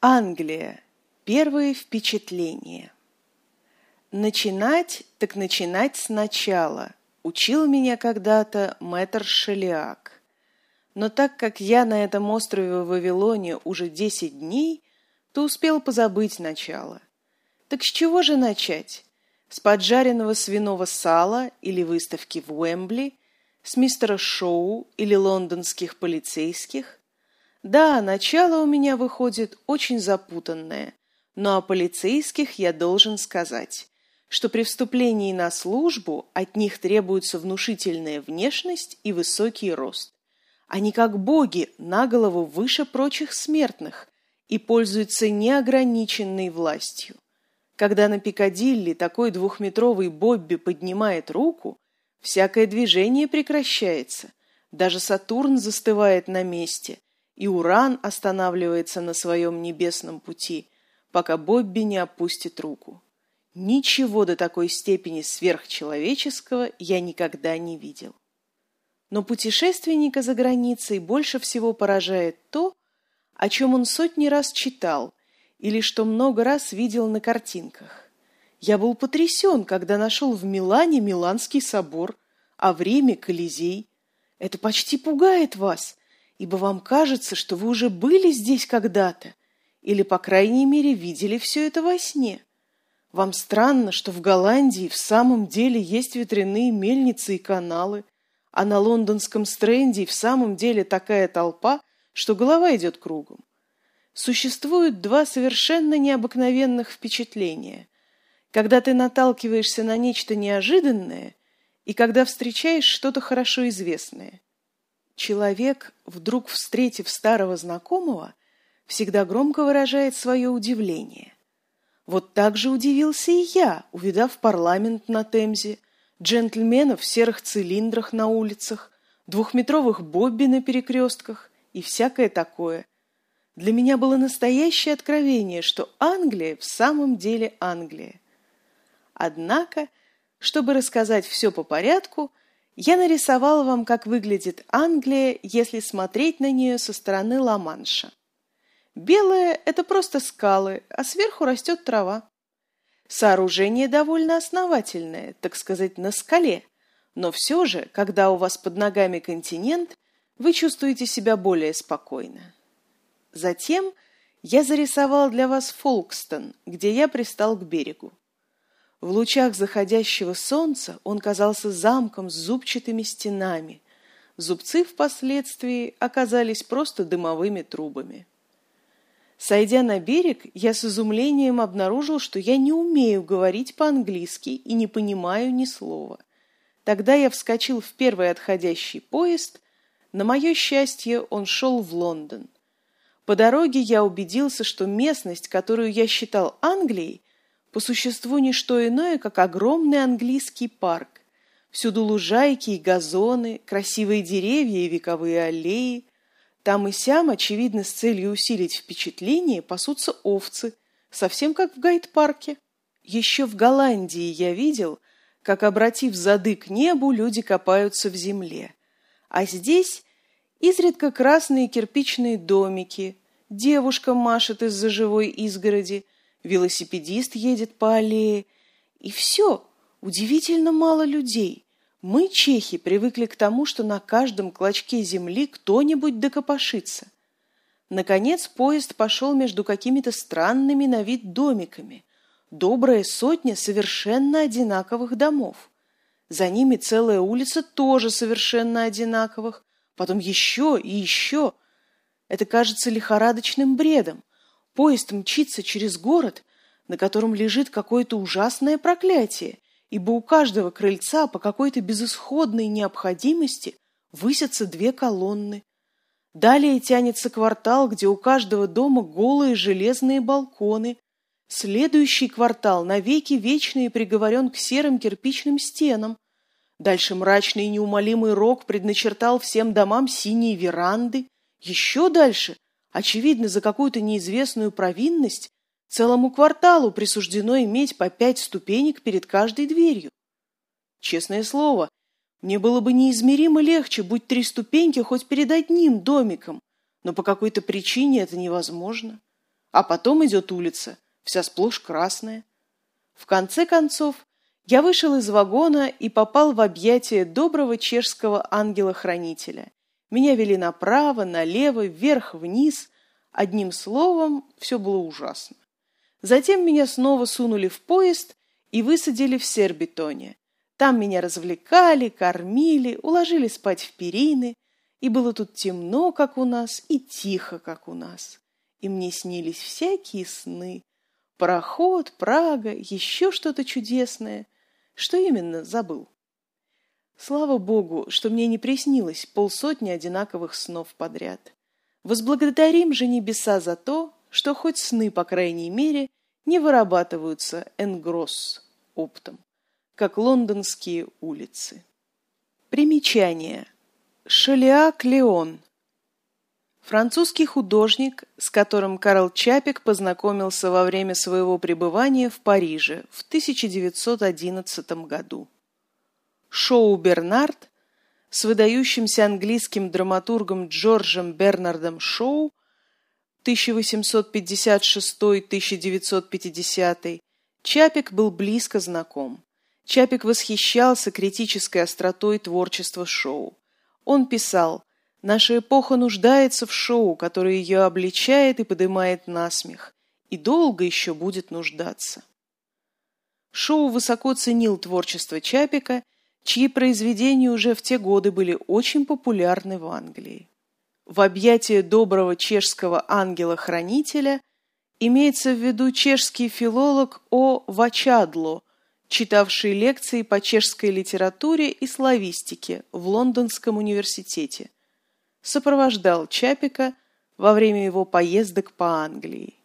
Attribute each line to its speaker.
Speaker 1: Англия. Первые впечатления. Начинать, так начинать сначала. Учил меня когда-то мэтр Шелиак. Но так как я на этом острове в Вавилоне уже десять дней, то успел позабыть начало. Так с чего же начать? С поджаренного свиного сала или выставки в Уэмбли, с мистера Шоу или лондонских полицейских, да, начало у меня выходит очень запутанное, но о полицейских я должен сказать, что при вступлении на службу от них требуется внушительная внешность и высокий рост. Они как боги на голову выше прочих смертных и пользуются неограниченной властью. Когда на Пикадилли такой двухметровый Бобби поднимает руку, всякое движение прекращается. Даже Сатурн застывает на месте – и Уран останавливается на своем небесном пути, пока Бобби не опустит руку. Ничего до такой степени сверхчеловеческого я никогда не видел. Но путешественника за границей больше всего поражает то, о чем он сотни раз читал или что много раз видел на картинках. Я был потрясен, когда нашел в Милане Миланский собор, а в Риме Колизей. Это почти пугает вас, ибо вам кажется, что вы уже были здесь когда-то, или, по крайней мере, видели все это во сне. Вам странно, что в Голландии в самом деле есть ветряные мельницы и каналы, а на лондонском стренде в самом деле такая толпа, что голова идет кругом. Существуют два совершенно необыкновенных впечатления. Когда ты наталкиваешься на нечто неожиданное и когда встречаешь что-то хорошо известное – Человек, вдруг встретив старого знакомого, всегда громко выражает свое удивление. Вот так же удивился и я, увидав парламент на Темзе, джентльменов в серых цилиндрах на улицах, двухметровых бобби на перекрестках и всякое такое. Для меня было настоящее откровение, что Англия в самом деле Англия. Однако, чтобы рассказать все по порядку, я нарисовала вам, как выглядит Англия, если смотреть на нее со стороны Ла-Манша. Белая – это просто скалы, а сверху растет трава. Сооружение довольно основательное, так сказать, на скале. Но все же, когда у вас под ногами континент, вы чувствуете себя более спокойно. Затем я зарисовал для вас Фолкстон, где я пристал к берегу. В лучах заходящего солнца он казался замком с зубчатыми стенами. Зубцы впоследствии оказались просто дымовыми трубами. Сойдя на берег, я с изумлением обнаружил, что я не умею говорить по-английски и не понимаю ни слова. Тогда я вскочил в первый отходящий поезд. На мое счастье, он шел в Лондон. По дороге я убедился, что местность, которую я считал Англией, по существу не что иное, как огромный английский парк. Всюду лужайки и газоны, красивые деревья и вековые аллеи. Там и сям, очевидно, с целью усилить впечатление, пасутся овцы, совсем как в гайд-парке. Еще в Голландии я видел, как, обратив зады к небу, люди копаются в земле. А здесь изредка красные кирпичные домики, девушка машет из-за живой изгороди – велосипедист едет по аллее. И все, удивительно мало людей. Мы, чехи, привыкли к тому, что на каждом клочке земли кто-нибудь докопошится. Наконец поезд пошел между какими-то странными на вид домиками. Добрая сотня совершенно одинаковых домов. За ними целая улица тоже совершенно одинаковых. Потом еще и еще. Это кажется лихорадочным бредом. Поезд мчится через город, на котором лежит какое-то ужасное проклятие, ибо у каждого крыльца по какой-то безысходной необходимости высятся две колонны. Далее тянется квартал, где у каждого дома голые железные балконы. Следующий квартал навеки вечный приговорен к серым кирпичным стенам. Дальше мрачный и неумолимый рок предначертал всем домам синие веранды. Еще дальше – Очевидно, за какую-то неизвестную провинность целому кварталу присуждено иметь по пять ступенек перед каждой дверью. Честное слово, мне было бы неизмеримо легче, будь три ступеньки хоть перед одним домиком, но по какой-то причине это невозможно. А потом идет улица, вся сплошь красная. В конце концов, я вышел из вагона и попал в объятия доброго чешского ангела-хранителя. Меня вели направо, налево, вверх, вниз. Одним словом, все было ужасно. Затем меня снова сунули в поезд и высадили в Сербитоне. Там меня развлекали, кормили, уложили спать в перины, и было тут темно, как у нас, и тихо, как у нас. И мне снились всякие сны. Пароход, Прага, еще что-то чудесное. Что именно, забыл. Слава Богу, что мне не приснилось полсотни одинаковых снов подряд. Возблагодарим же небеса за то, что хоть сны, по крайней мере, не вырабатываются энгросс оптом, как лондонские улицы. Примечание. Шелиак Леон. Французский художник, с которым Карл Чапик познакомился во время своего пребывания в Париже в 1911 году. Шоу «Бернард» с выдающимся английским драматургом Джорджем Бернардом Шоу 1856-1950 Чапик был близко знаком. Чапик восхищался критической остротой творчества Шоу. Он писал «Наша эпоха нуждается в шоу, которое ее обличает и поднимает насмех, и долго еще будет нуждаться». Шоу высоко ценил творчество Чапика – чьи произведения уже в те годы были очень популярны в Англии. В объятии доброго чешского ангела-хранителя имеется в виду чешский филолог О. Вачадло, читавший лекции по чешской литературе и славистике в Лондонском университете. Сопровождал Чапика во время его поездок по Англии.